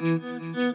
Mm-hmm.